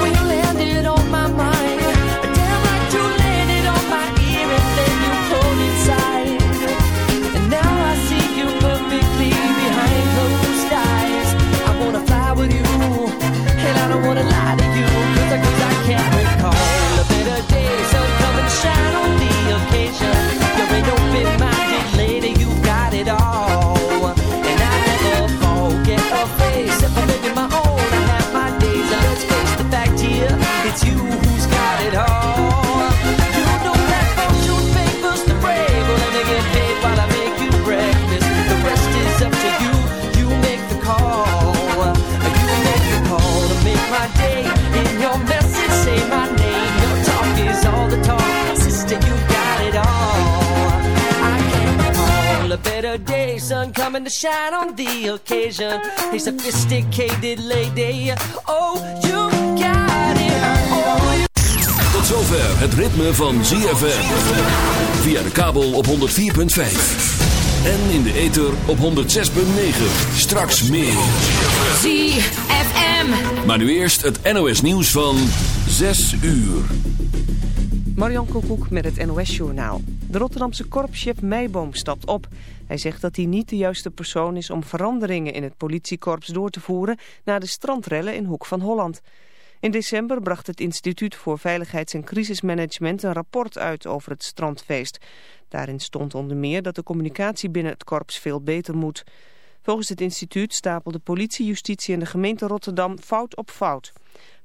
when you landed on my mind. Damn like you landed on my ear and then you pulled inside. And now I see you perfectly behind closed eyes. I wanna fly with you, and I don't wanna lie to you, Sun coming to shine on the occasion. A sophisticated lady. Oh, you got it. Oh, you Tot zover het ritme van ZFM. Via de kabel op 104.5. En in de ether op 106.9. Straks meer. ZFM. Maar nu eerst het NOS nieuws van 6 uur. Marian Koekoek met het NOS-journaal. De Rotterdamse korpschef Meiboom stapt op. Hij zegt dat hij niet de juiste persoon is om veranderingen in het politiekorps door te voeren... na de strandrellen in Hoek van Holland. In december bracht het Instituut voor Veiligheids- en Crisismanagement een rapport uit over het strandfeest. Daarin stond onder meer dat de communicatie binnen het korps veel beter moet. Volgens het instituut stapelden politie, justitie en de gemeente Rotterdam fout op fout.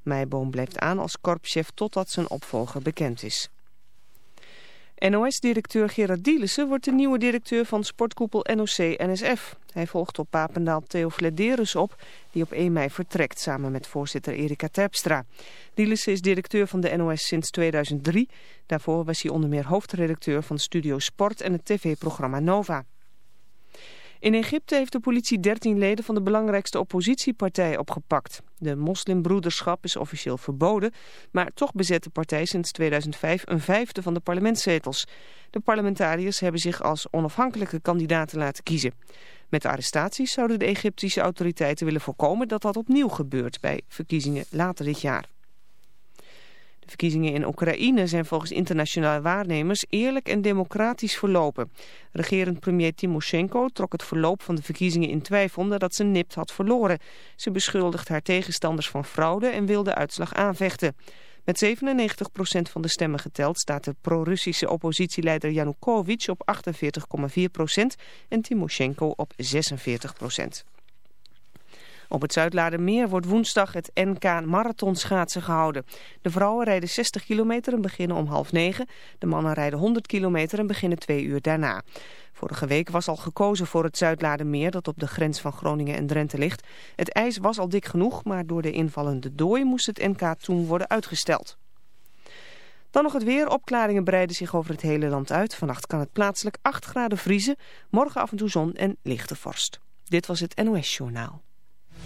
Meiboom blijft aan als korpschef totdat zijn opvolger bekend is. NOS-directeur Gerard Dielissen wordt de nieuwe directeur van sportkoepel NOC-NSF. Hij volgt op Papendaal Theo Flederus op, die op 1 mei vertrekt samen met voorzitter Erika Terpstra. Dielissen is directeur van de NOS sinds 2003. Daarvoor was hij onder meer hoofdredacteur van Studio Sport en het tv-programma Nova. In Egypte heeft de politie 13 leden van de belangrijkste oppositiepartij opgepakt. De moslimbroederschap is officieel verboden, maar toch bezet de partij sinds 2005 een vijfde van de parlementszetels. De parlementariërs hebben zich als onafhankelijke kandidaten laten kiezen. Met de arrestaties zouden de Egyptische autoriteiten willen voorkomen dat dat opnieuw gebeurt bij verkiezingen later dit jaar. De verkiezingen in Oekraïne zijn volgens internationale waarnemers eerlijk en democratisch verlopen. Regerend premier Timoshenko trok het verloop van de verkiezingen in twijfel nadat ze nipt had verloren. Ze beschuldigt haar tegenstanders van fraude en wil de uitslag aanvechten. Met 97% van de stemmen geteld staat de pro-Russische oppositieleider Yanukovych op 48,4% en Timoshenko op 46%. Op het Zuidladermeer wordt woensdag het NK marathonschaatsen gehouden. De vrouwen rijden 60 kilometer en beginnen om half negen. De mannen rijden 100 kilometer en beginnen twee uur daarna. Vorige week was al gekozen voor het Zuidladermeer dat op de grens van Groningen en Drenthe ligt. Het ijs was al dik genoeg, maar door de invallende dooi moest het NK toen worden uitgesteld. Dan nog het weer. Opklaringen breiden zich over het hele land uit. Vannacht kan het plaatselijk 8 graden vriezen. Morgen af en toe zon en lichte vorst. Dit was het NOS Journaal.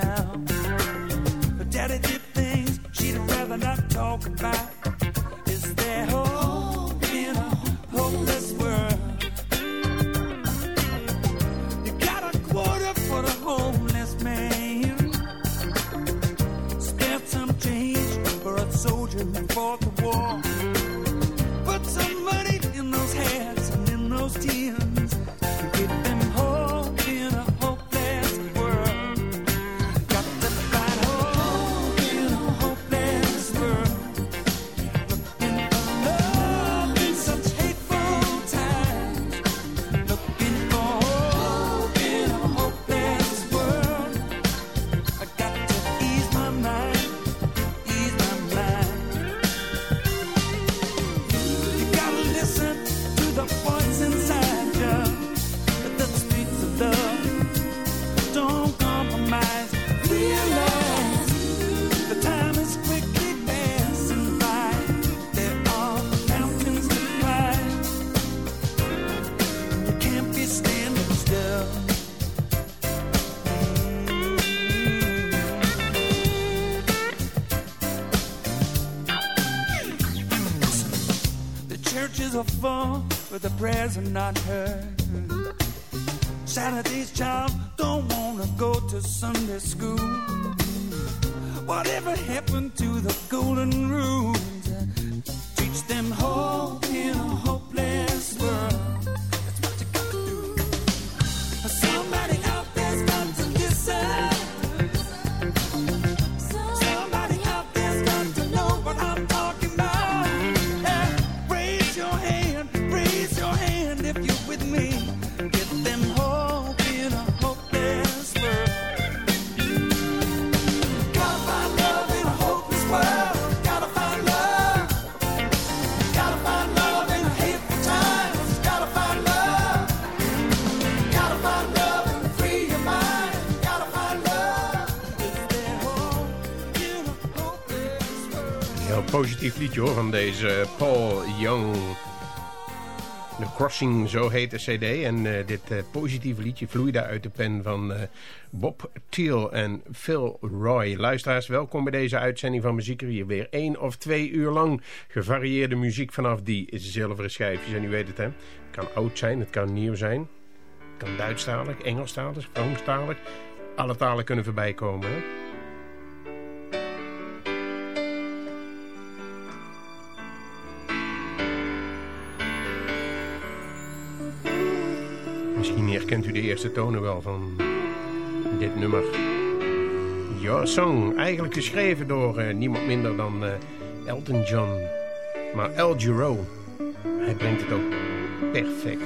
Town. Her daddy did things she'd rather not talk about. Is there hope in a hopeless world? You got a quarter for the homeless man. Spent some change for a soldier who fought the war. But the prayers are not heard. Saturday's child don't wanna go to Sunday school. Whatever happened positief liedje hoor van deze Paul Young. Crossing, zo heet de cd. En eh, dit eh, positieve liedje vloeide uit de pen van eh, Bob Thiel en Phil Roy. Luisteraars, welkom bij deze uitzending van Muziek hier Weer één of twee uur lang gevarieerde muziek vanaf die zilveren schijfjes. En u weet het hè, het kan oud zijn, het kan nieuw zijn. Het kan Duitsstalig, Engelstalig, Franstalig. Alle talen kunnen voorbij komen hè. Misschien herkent u de eerste tonen wel van dit nummer. Your Song, eigenlijk geschreven door eh, niemand minder dan eh, Elton John. Maar El Giro, hij brengt het ook perfect.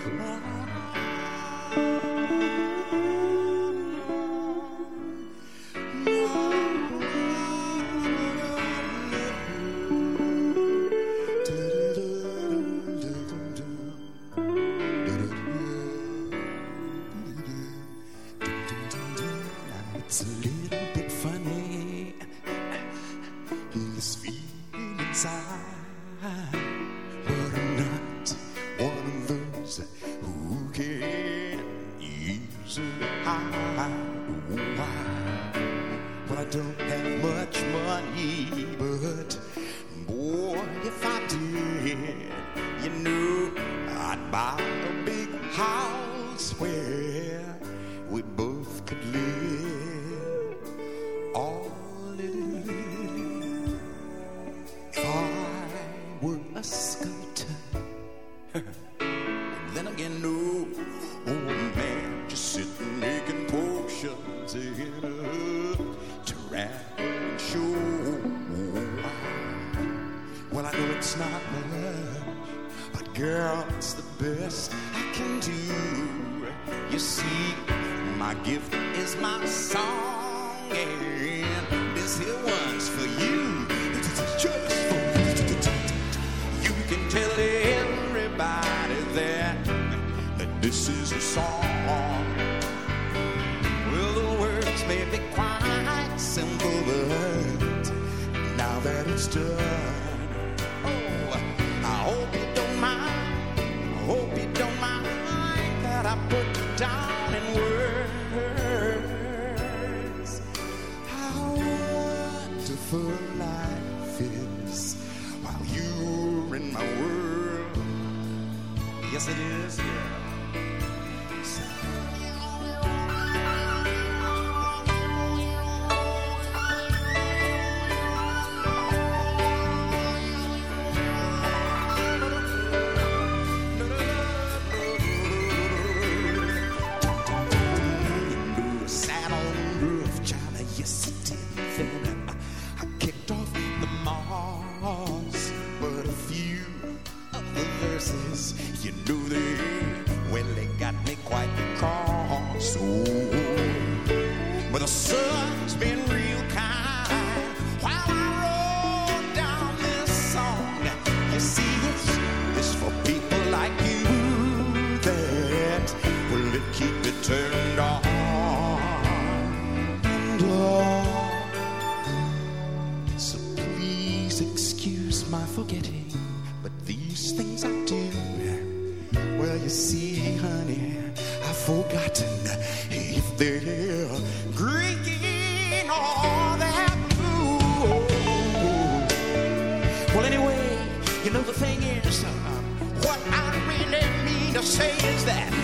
Don't have much money, but places. You knew they say is that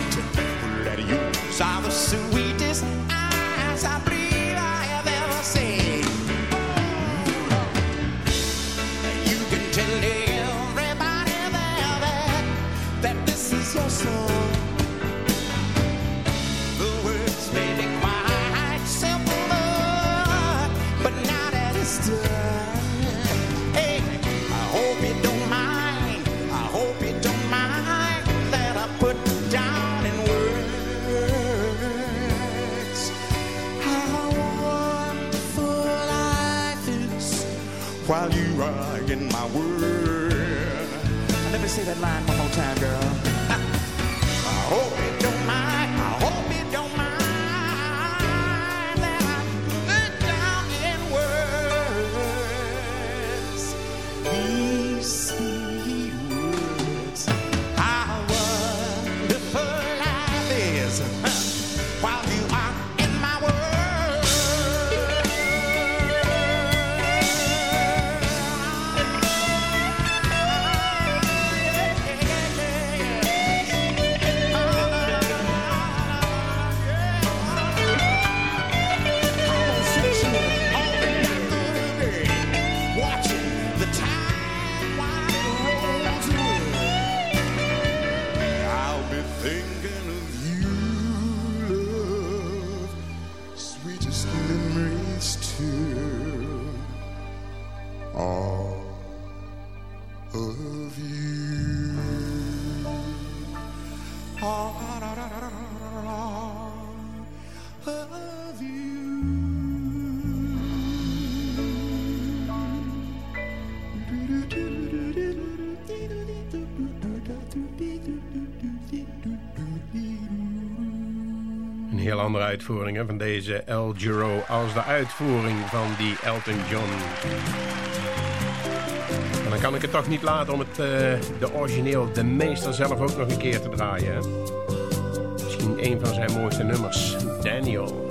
andere uitvoeringen van deze El Giro... als de uitvoering van die Elton John. En dan kan ik het toch niet laten om het, eh, de origineel, de meester zelf ook nog een keer te draaien. Misschien een van zijn mooiste nummers, Daniel.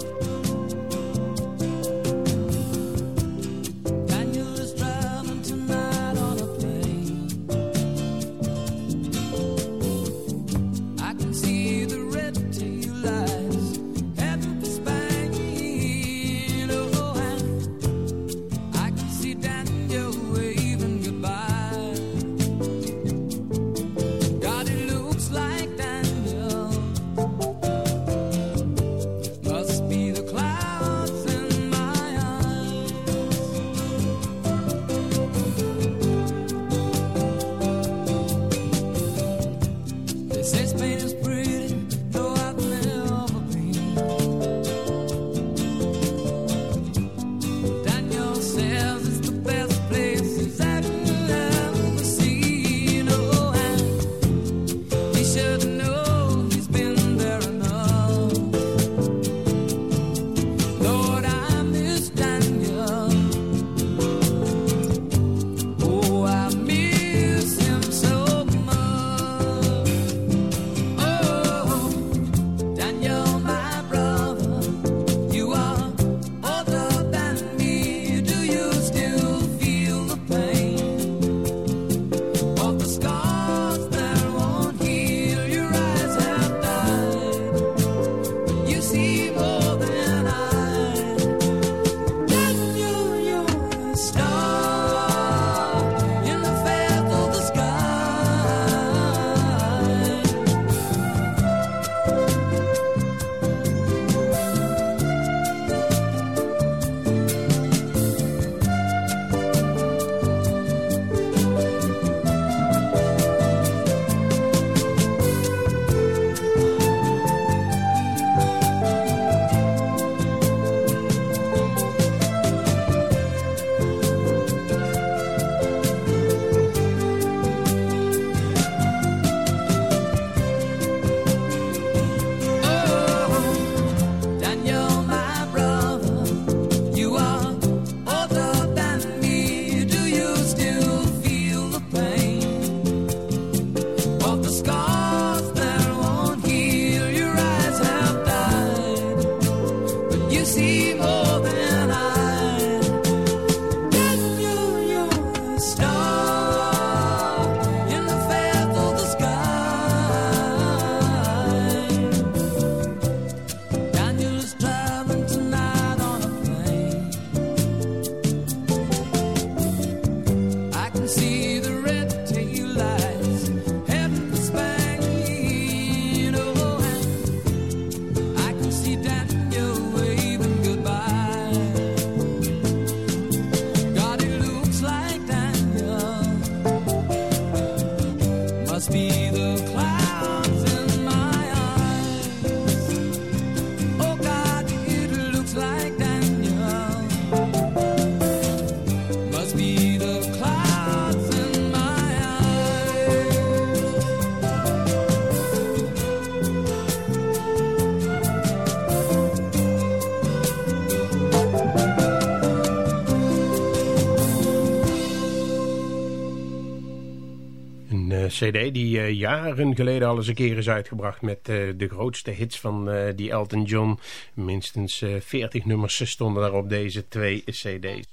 Cd die eh, jaren geleden al eens een keer is uitgebracht met eh, de grootste hits van eh, die Elton John. Minstens eh 40 nummers stonden daar op deze twee cd's.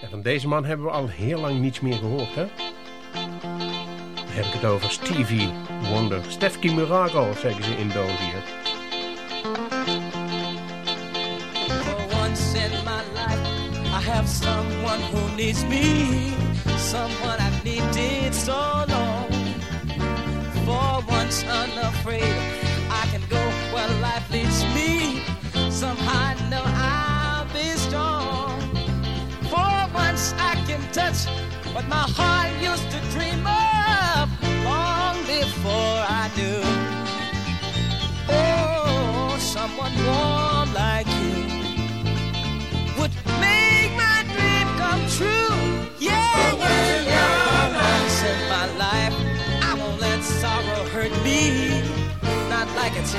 En van deze man hebben we al heel lang niets meer gehoord, hè? Dan heb ik het over Stevie Wonder. Stefki Miracle, zeggen ze in België. In my life, I have someone who needs me. Someone I've needed so long. For once unafraid, I can go where life leads me. Somehow I know I'll be strong. For once I can touch what my heart used to dream of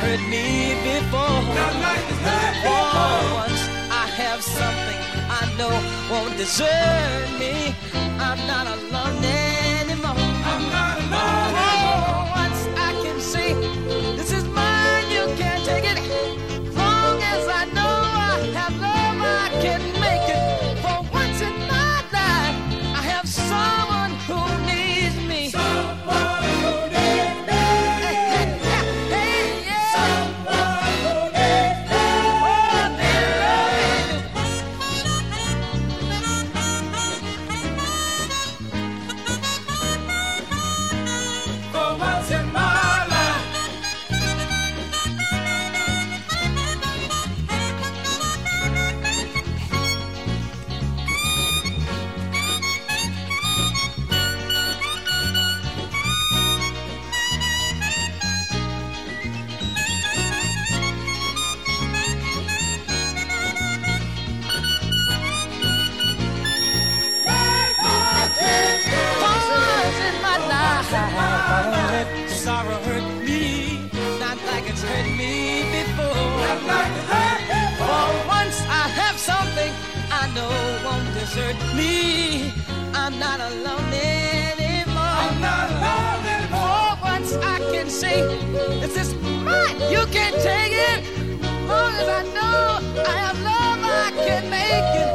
hurt me before. Not like it's hurt For once I have something I know won't desert me. I'm not alone anymore. Not alone anymore. I'm not alone anymore. For once I can say, this is mine. You can take it. Long as I know I have love, I can make it.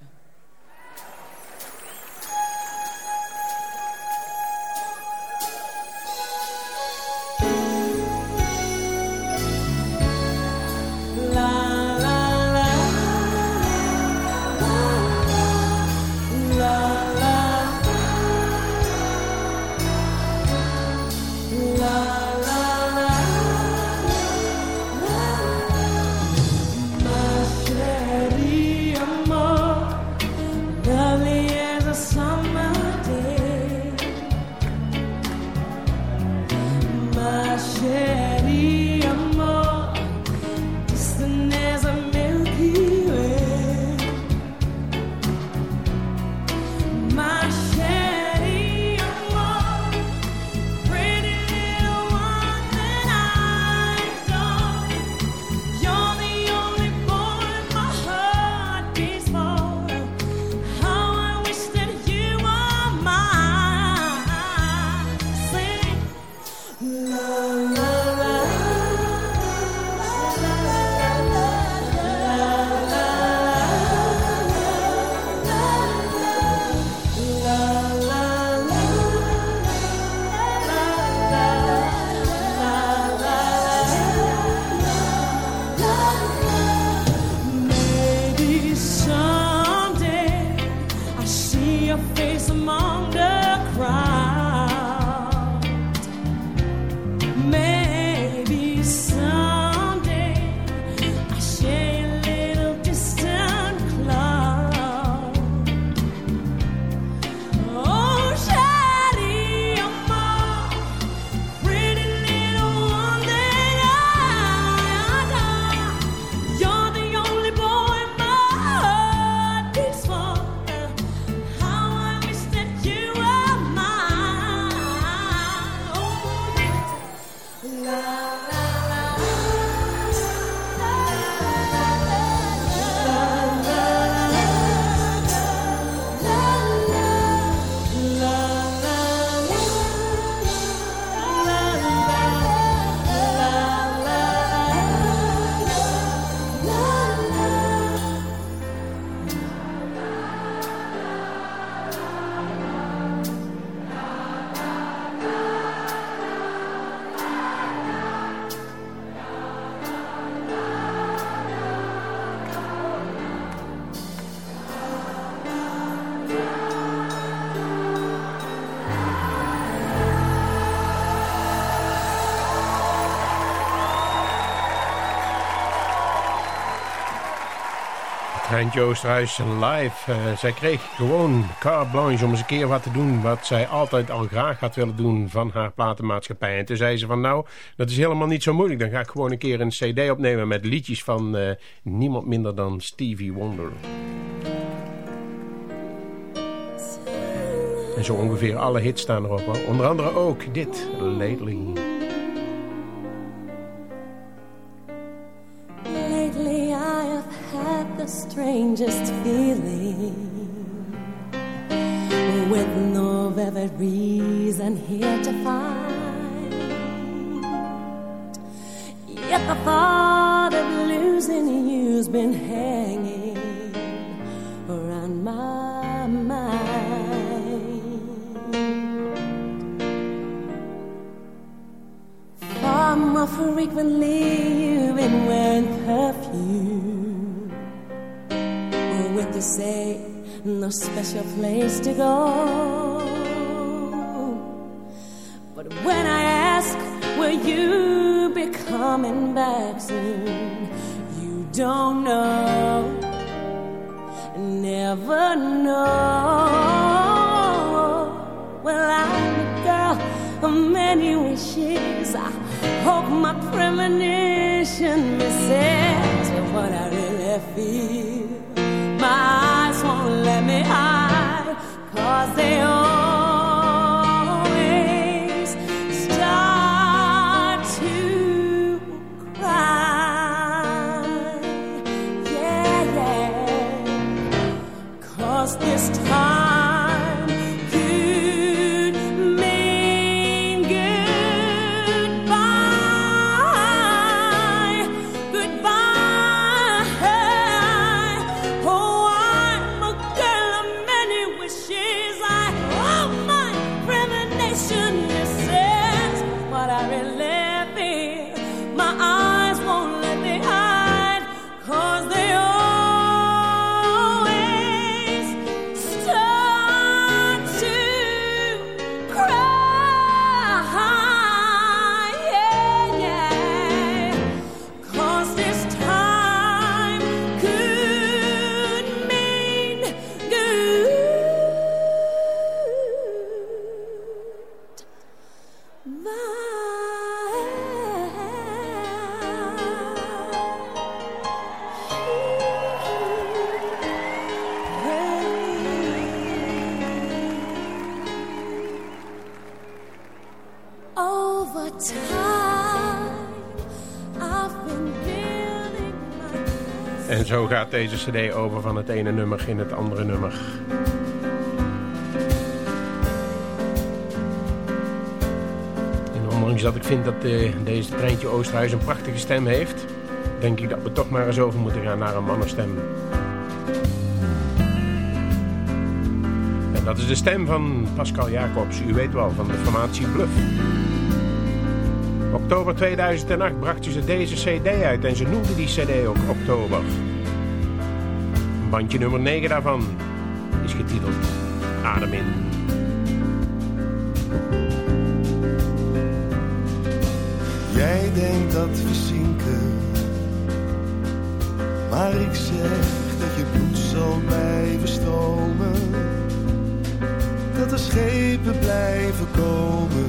Treintje Oosterhuis live. Eh, zij kreeg gewoon carte blanche om eens een keer wat te doen... wat zij altijd al graag had willen doen van haar platenmaatschappij. En toen zei ze van nou, dat is helemaal niet zo moeilijk. Dan ga ik gewoon een keer een cd opnemen met liedjes van eh, niemand minder dan Stevie Wonder. En zo ongeveer alle hits staan erop. Onder andere ook dit. Lately the strangest feeling. With no vivid reason here to find. Yet the thought of losing you's been hanging around my mind. Far more frequently you've been wearing perfume You say no special place to go. But when I ask will you be coming back soon? You don't know. Never know. Well I'm a girl of many wishes. I hope my premonition misses. What I really feel. Eyes won't let me hide, cause they always start to cry. Yeah, yeah. Cause this deze cd over van het ene nummer in het andere nummer. En ondanks dat ik vind dat eh, deze Treintje Oosterhuis een prachtige stem heeft... denk ik dat we toch maar eens over moeten gaan naar een mannenstem. En dat is de stem van Pascal Jacobs. U weet wel, van de formatie Bluff. Oktober 2008 brachten ze deze cd uit en ze noemden die cd ook Oktober. Bandje nummer 9 daarvan is getiteld Adem in. Jij denkt dat we zinken, maar ik zeg dat je bloed zal blijven stromen. Dat er schepen blijven komen.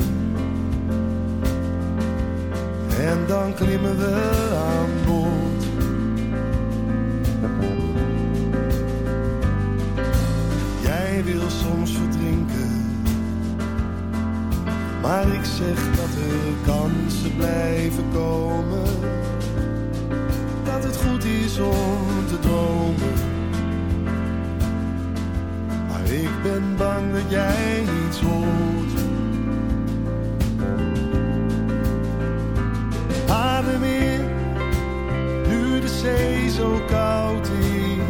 En dan klimmen we aan boord. Wil soms verdrinken. Maar ik zeg dat er kansen blijven komen. Dat het goed is om te dromen. Maar ik ben bang dat jij iets hoort. Adem in, nu de zee zo koud is.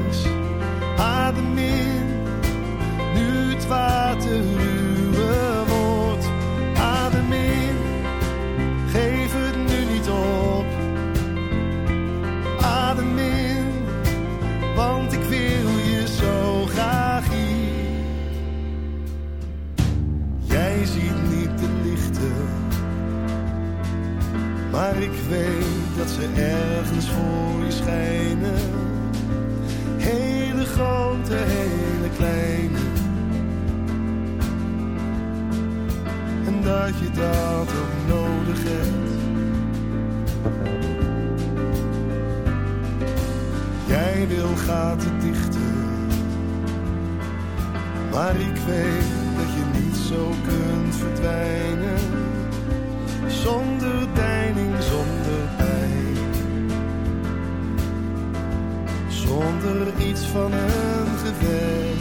Het water ruwer wordt. Adem in, geef het nu niet op. Adem in, want ik wil je zo graag hier. Jij ziet niet de lichten, maar ik weet dat ze ergens voor je schijnen. Hele grote, hele kleine. Dat je dat ook nodig hebt. Jij wil gaten dichten, maar ik weet dat je niet zo kunt verdwijnen. Zonder deining, zonder pijn. Zonder iets van een gevecht.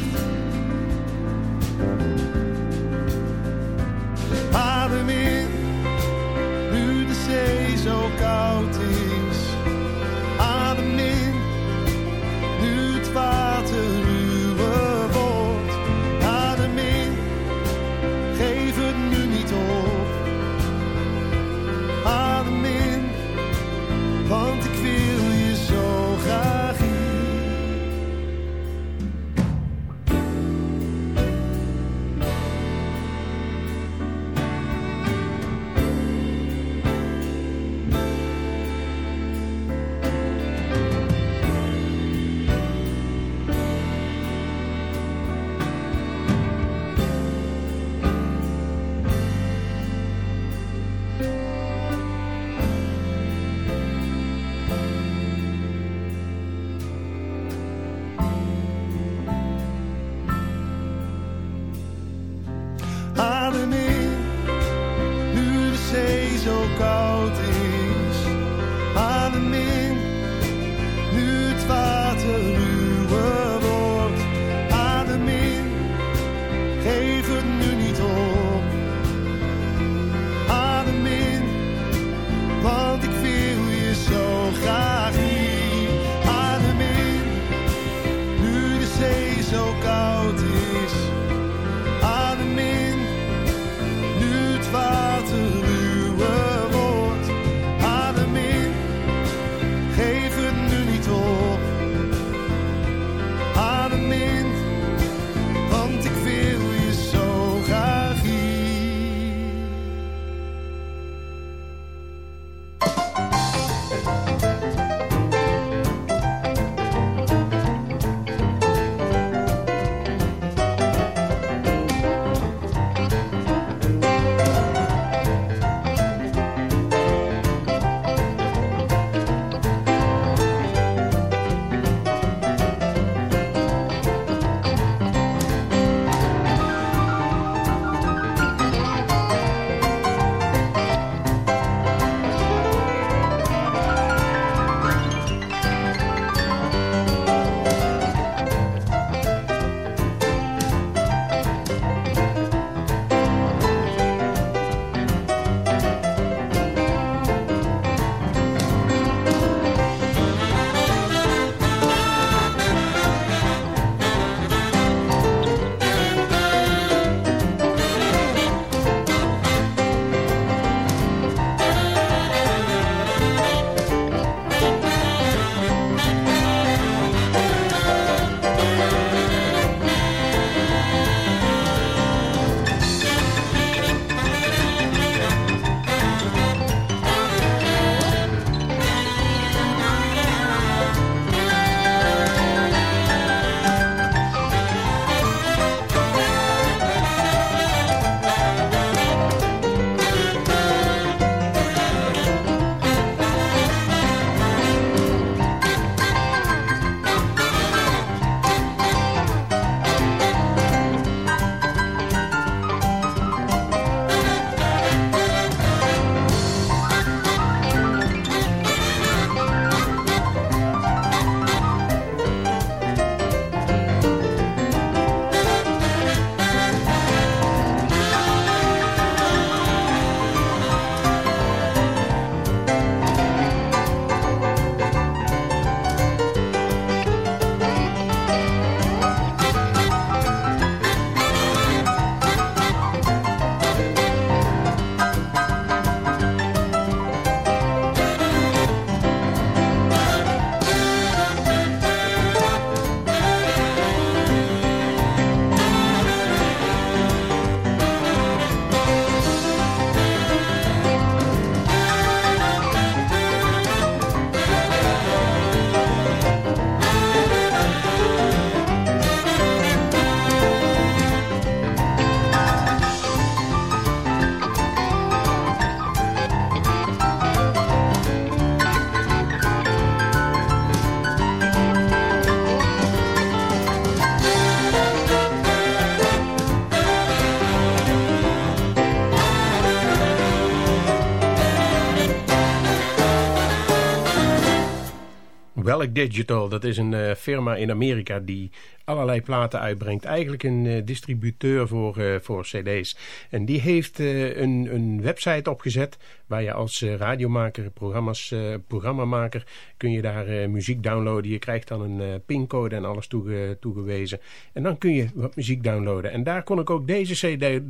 Digital, dat is een uh, firma in Amerika die allerlei platen uitbrengt. Eigenlijk een uh, distributeur voor, uh, voor cd's. En die heeft een, een website opgezet waar je als radiomaker, programma's, programmamaker, kun je daar muziek downloaden. Je krijgt dan een pincode en alles toege, toegewezen. En dan kun je wat muziek downloaden. En daar kon ik ook deze cd,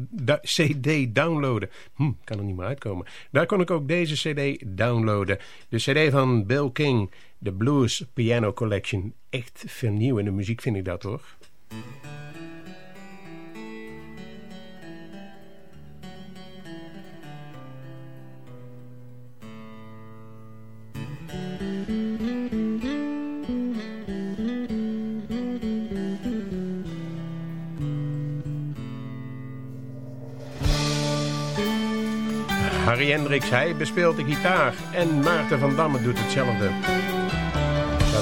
cd downloaden. Hm, kan er niet meer uitkomen. Daar kon ik ook deze cd downloaden. De cd van Bill King de Blues Piano Collection. Echt vernieuwende muziek vind ik dat hoor. Harry Hendricks, hij bespeelt de gitaar. En Maarten van Damme doet hetzelfde.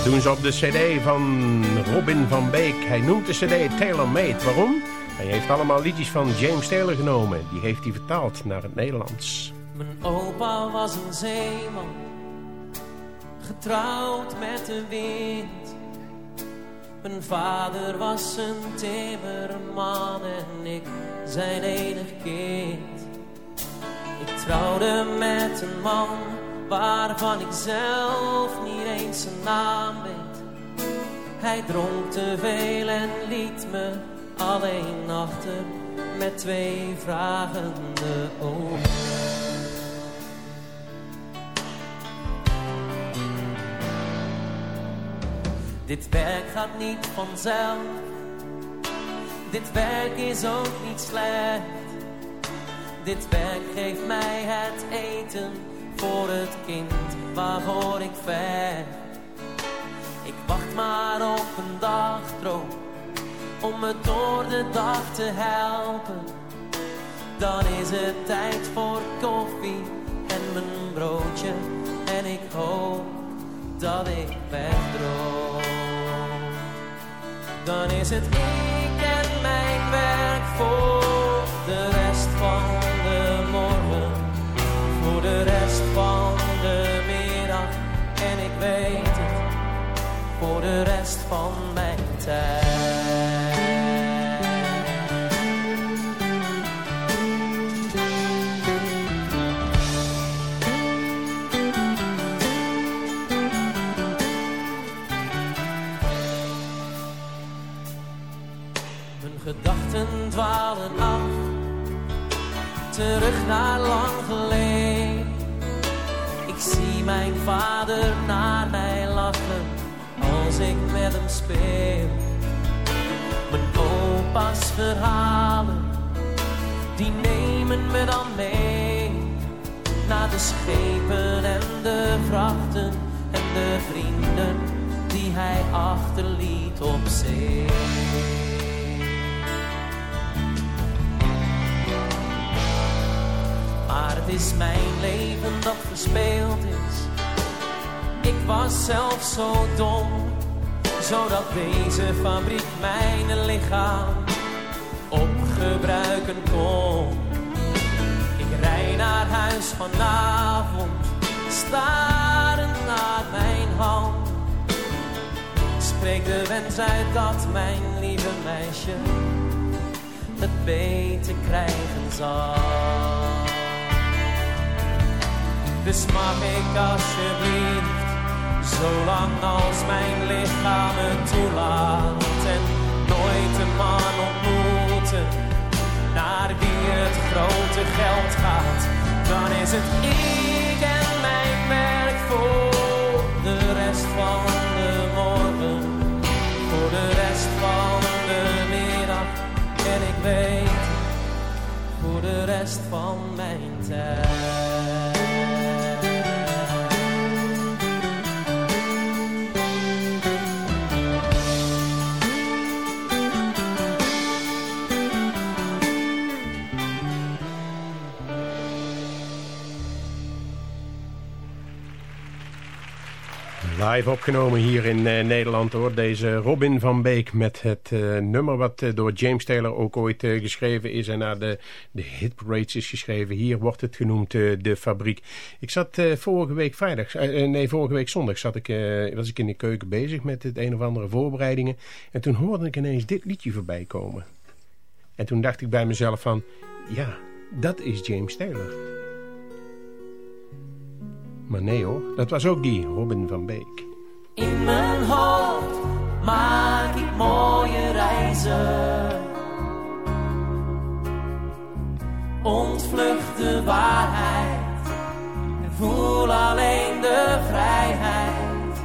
Doen ze op de cd van Robin van Beek. Hij noemt de cd Taylor Made. Waarom? Hij heeft allemaal liedjes van James Taylor genomen. Die heeft hij vertaald naar het Nederlands. Mijn opa was een zeeman. Getrouwd met de wind. Mijn vader was een timmerman en ik zijn enig kind. Ik trouwde met een man waarvan ik zelf niet eens zijn naam. Hij dronk te veel en liet me alleen achter met twee vragende ogen. Dit werk gaat niet vanzelf, dit werk is ook niet slecht. Dit werk geeft mij het eten voor het kind waarvoor ik ver. Wacht maar op een dagdroom om me door de dag te helpen. Dan is het tijd voor koffie en mijn broodje en ik hoop dat ik wegdroom. Dan is het ik en mijn werk voor de rest voor de rest van mijn tijd. Zelf zo dom, zodat deze fabriek mijn lichaam opgebruiken kon. Ik rij naar huis vanavond, starend naar mijn hand. Spreek de wens uit dat mijn lieve meisje het beter krijgen zal. Dus mag ik alsjeblieft, zolang als mijn lichaam het toelaat en nooit een man ontmoeten naar wie het grote geld gaat, dan is het ik en mijn werk voor de rest van de morgen, voor de rest van de middag en ik weet voor de rest van mijn tijd. Live opgenomen hier in uh, Nederland hoor. Deze Robin van Beek met het uh, nummer wat uh, door James Taylor ook ooit geschreven is. En naar de, de hitparades is geschreven. Hier wordt het genoemd De Fabriek. Ik zat vorige week vrijdag, nee vorige week zondag zat ik, was ik in de keuken bezig met het een of andere voorbereidingen. En toen hoorde ik ineens dit liedje voorbij komen. En toen dacht ik bij mezelf van, ja, dat is James Taylor. Maar nee hoor, dat was ook die Robin van Beek. In mijn hoofd maak ik mooie reizen. Ontvlucht de waarheid en voel alleen de vrijheid.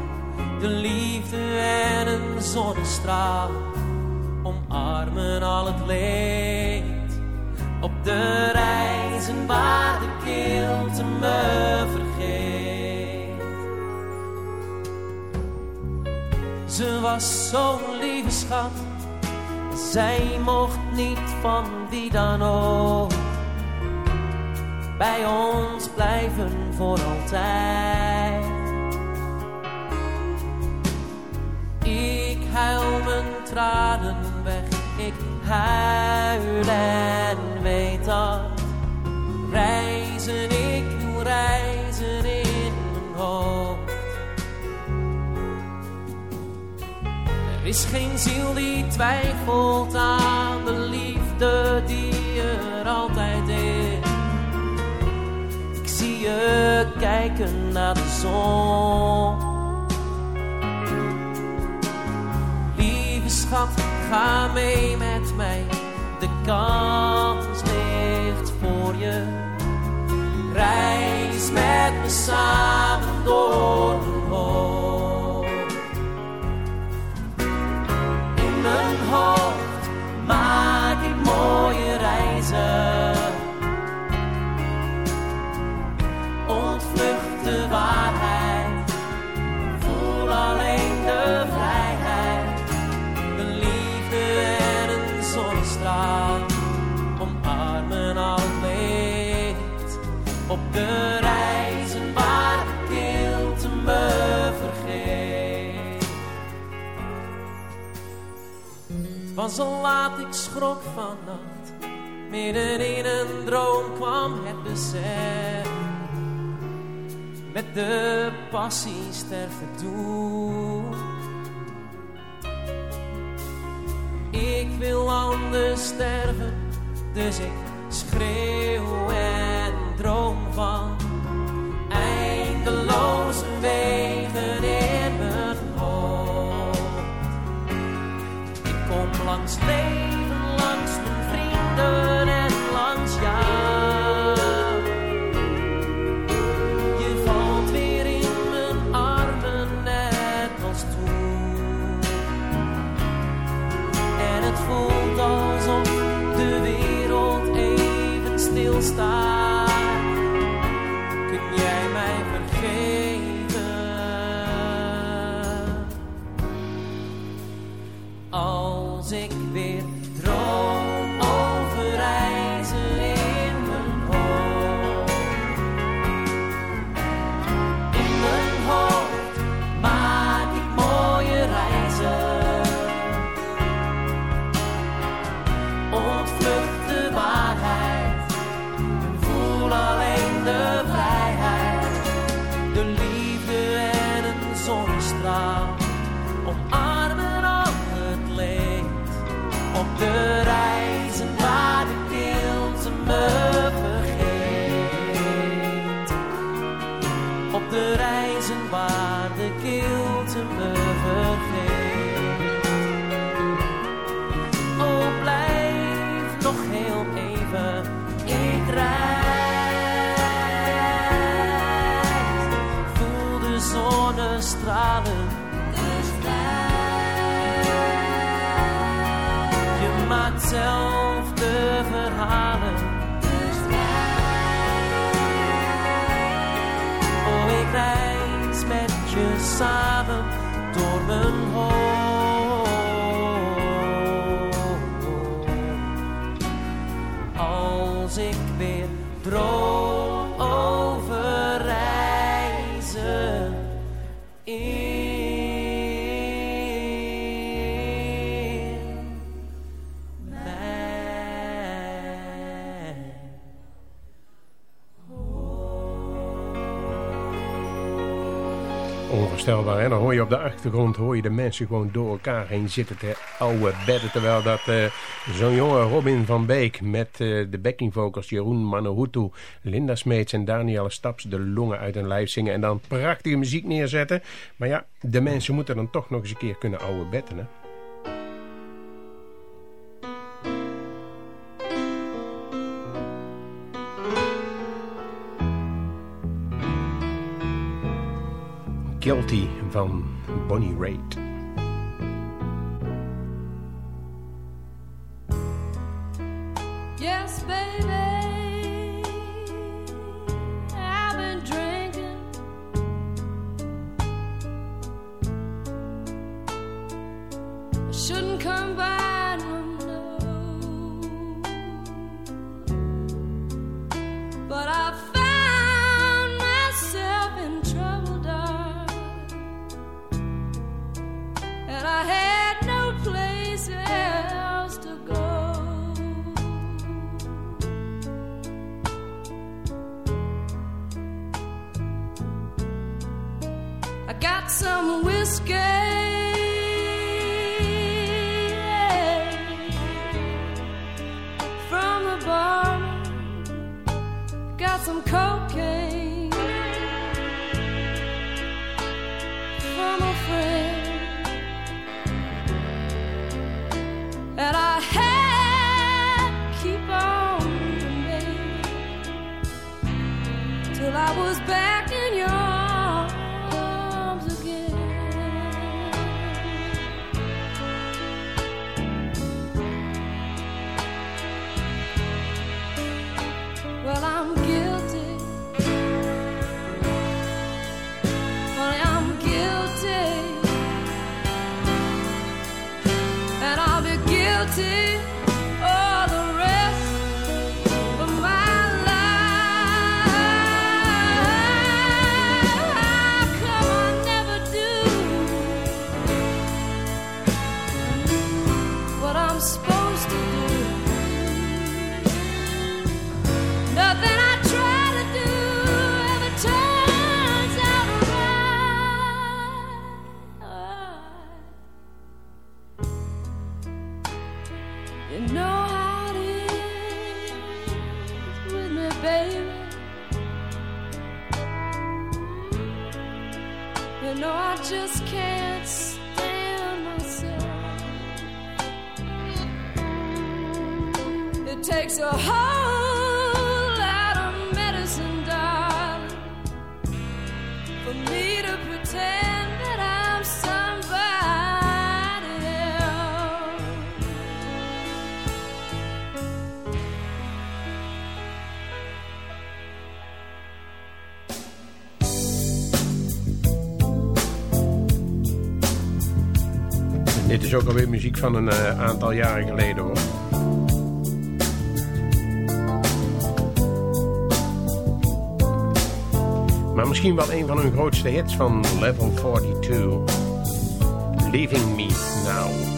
De liefde en een zonnestraal omarmen al het leed. Op de reizen waar de kilte me. Ze was zo'n lieve schat. Zij mocht niet van wie dan ook bij ons blijven voor altijd. Ik huil mijn tranen weg, ik huil en weet dat reizen ik doe reizen in mijn hoofd. Er is geen ziel die twijfelt aan de liefde die er altijd is. Ik zie je kijken naar de zon. Lieve schat, ga mee met mij. De kans ligt voor je. Reis met me samen door hoofd. Mijn was al laat, ik schrok vannacht. Midden in een droom kwam het besef. Met de passie sterven toe. Ik wil anders sterven, dus ik schreeuw en droom van eindeloze wegen once they op de achtergrond hoor je de mensen gewoon door elkaar heen zitten te oude bedden. Terwijl dat eh, zo'n jonge Robin van Beek met eh, de backing vocals Jeroen Manohutu, Linda Smeets en Danielle Staps de longen uit hun lijf zingen. En dan prachtige muziek neerzetten. Maar ja, de mensen moeten dan toch nog eens een keer kunnen oude bedden hè. Guilty van Bonnie Raitt. wanted. ook alweer muziek van een eh, aantal jaren geleden hoor. Maar misschien wel een van hun grootste hits van Level 42. Leaving Me Now.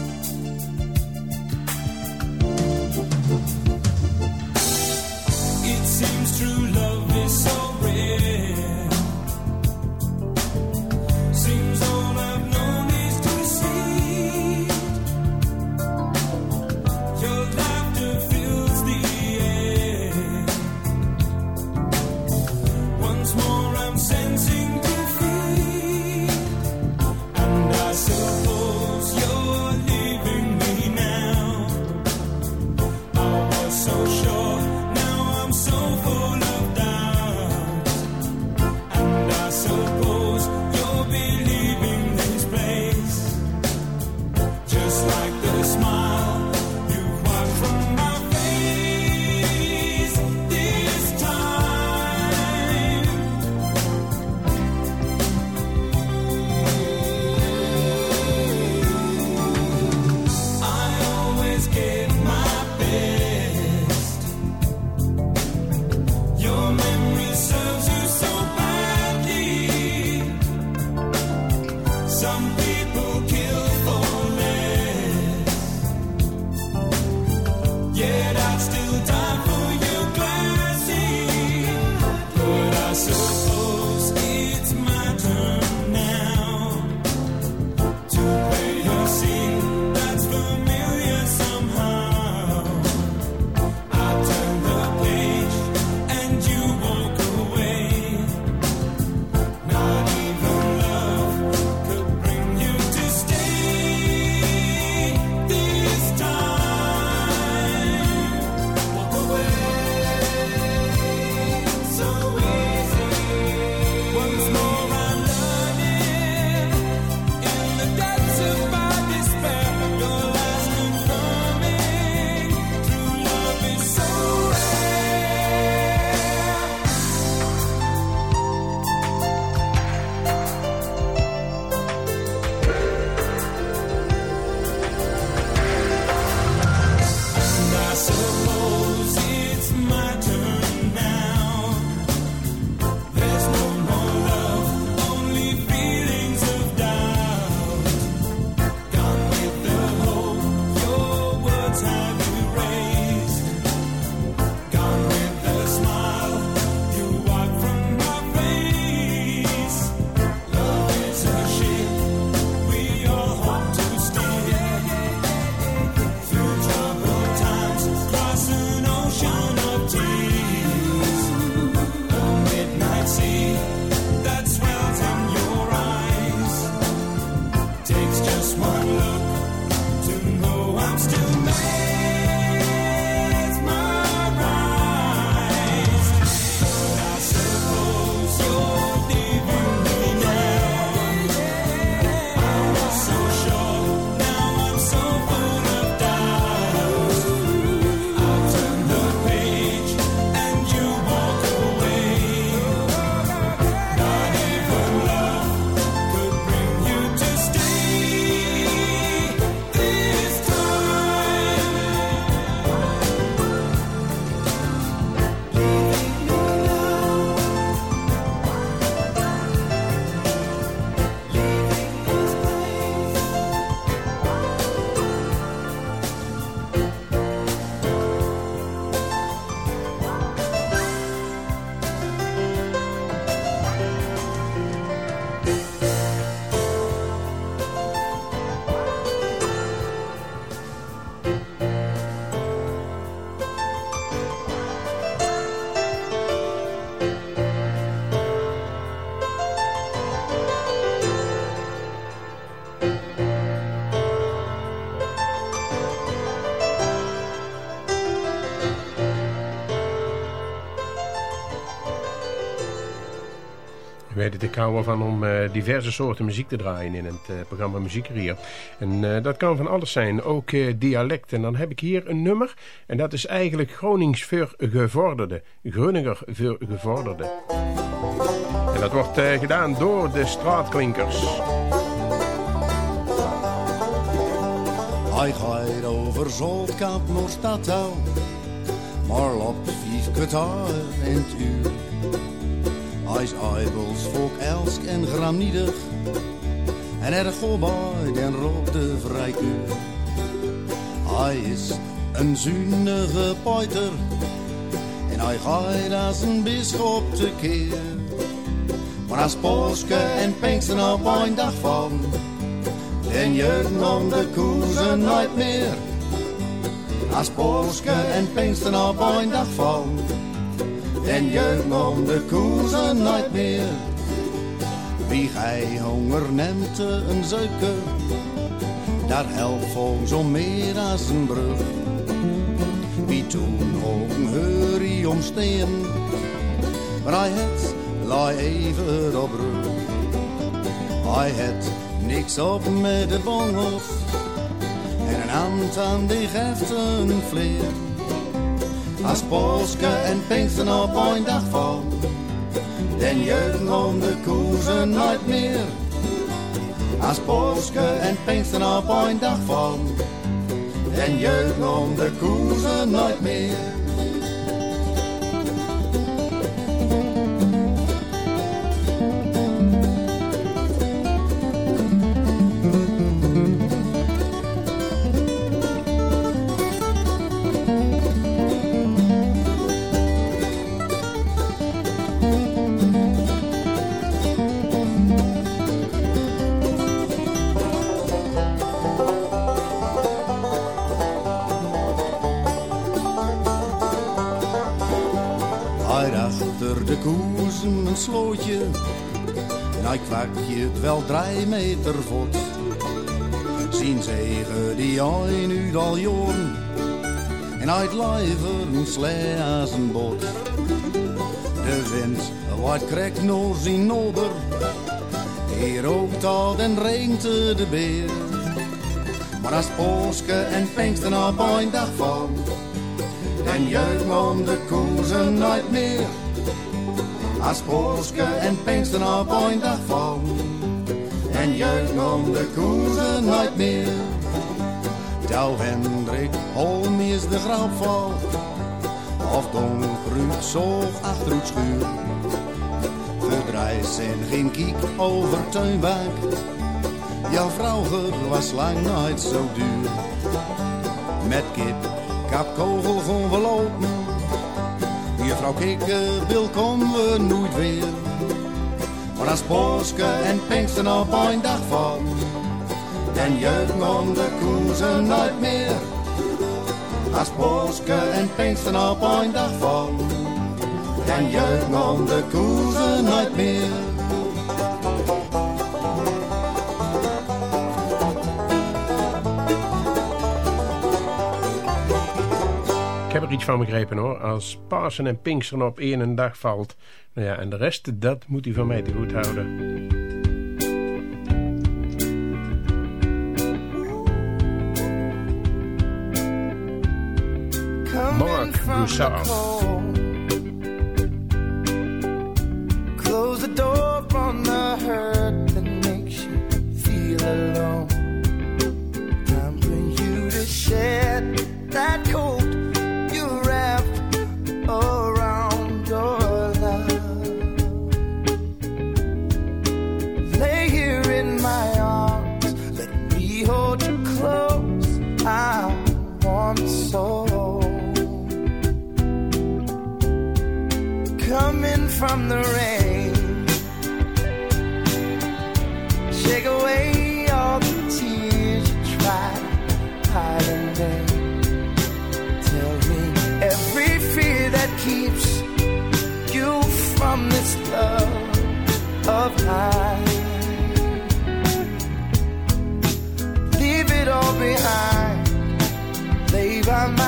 Weten te houden van om eh, diverse soorten muziek te draaien in het uh, programma Muziekerier. En uh, dat kan van alles zijn, ook dialect. En dan heb ik hier een nummer en dat is eigenlijk Gronings voor gevorderde. Groninger voor gevorderde. En dat wordt gedaan door de straatklinkers. Hij gaat over Zoltkamp naar Stadhouw, maar loopt vijf in het uur. Is eibels volk elsk en graniedig, en er bij den rode vrijkuur. Hij is een zuinige poiter, en hij gaat als een bischop te keer. Maar als Polske en Pinksten op een dag van en jeugd om de koezen nooit meer. Als Polske en Pinksten op een dag en jeugd om de koezen nooit meer. Wie gij honger neemt een zeuke, daar helpt volgens om meer als een brug. Wie toen ook heurie omsteen, maar hij het, laai even op rug. Hij het niks op met de bongels. En een hand aan die geeft een vleer. Als Polske en Pinksten op een dag val. Den jeugd om de koezen nooit meer. Als Polske en Pinksten op een dag val. Den jeugd om de koezen nooit meer. Hij kwakje het wel drie meter vod. Zien zegen die hij nu al jaren. En lijver een slee bot. De wind wat krekt nog zijn nober. Hier ook al en regente de beer. Maar als Polske en Pinksten op een dag van, dan jeugd om de koezen nooit meer. Als Polske en Pinksten op een dag. En jeugd om de koezen nooit meer. Douw Hendrik Holm is de grauwval. Of Don zoog achter het schuur. Verdrijs en geen kiek over tuinbaak. Jouw vrouwger was lang nooit zo duur. Met kip, kapkogel gewoon verlopen Juffrouw wil komen we nooit weer. Maar als Polske en Pinksten op een dag van, dan jeugd om de koezen nooit meer. Als Polske en Pinksten op een dag van, dan jeugd om de koezen nooit meer. Er iets van begrepen hoor. Als Pasen en Pinksteren op één dag valt. Nou ja, en de rest, dat moet hij van mij te goed houden. Mark Broussard.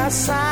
Side.